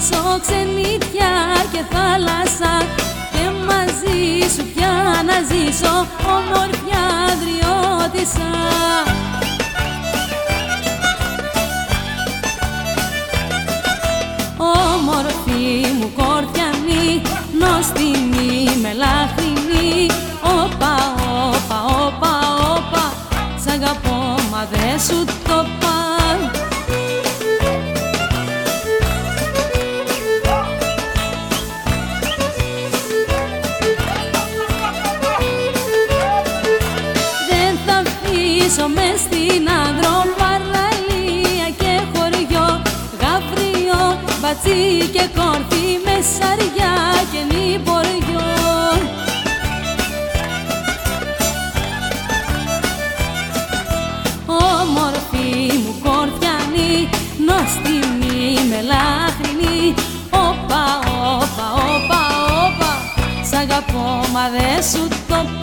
σπίτια και θάλασσα και μαζί σου πια να ζήσω όμορφια δριώτησα Όμορφη μου κορδιανή, νόστιμη μελάχρινη Όπα, όπα, όπα, όπα, σ' αγαπώ μα δε σου το πάω ζήσω με στην άνδρο παραλία και χωριό Γαβριό, μπατσί και κόρφι με σαριά και νηποριό Όμορφη μου κορδιανή, νόστιμη μελάχρινη Όπα, όπα, όπα, όπα, σ' αγαπώ μα δε σου το